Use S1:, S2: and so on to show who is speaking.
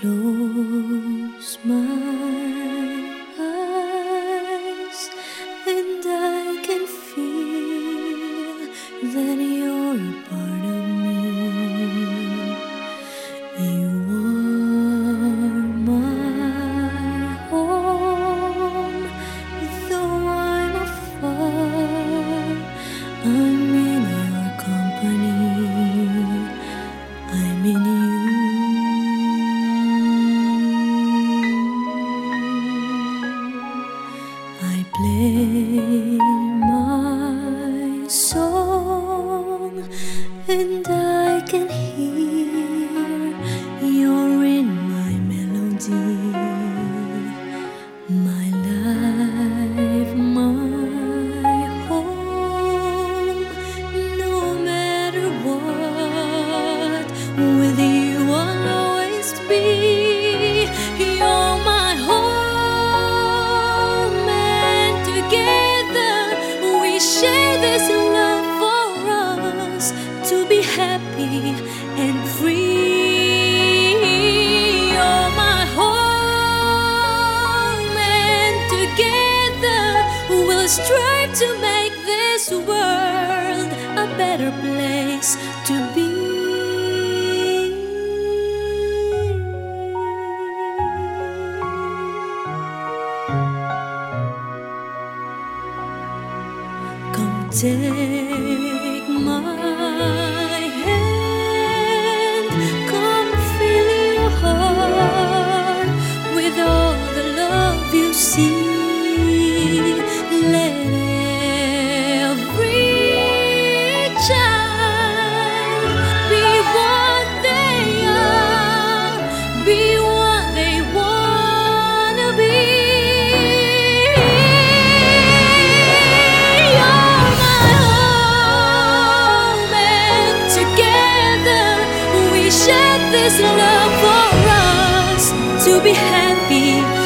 S1: close my play my song and I can hear you're in my melody. My life, my home, no matter what, with you strive to make this world a better place to be. Come take this love for us to be happy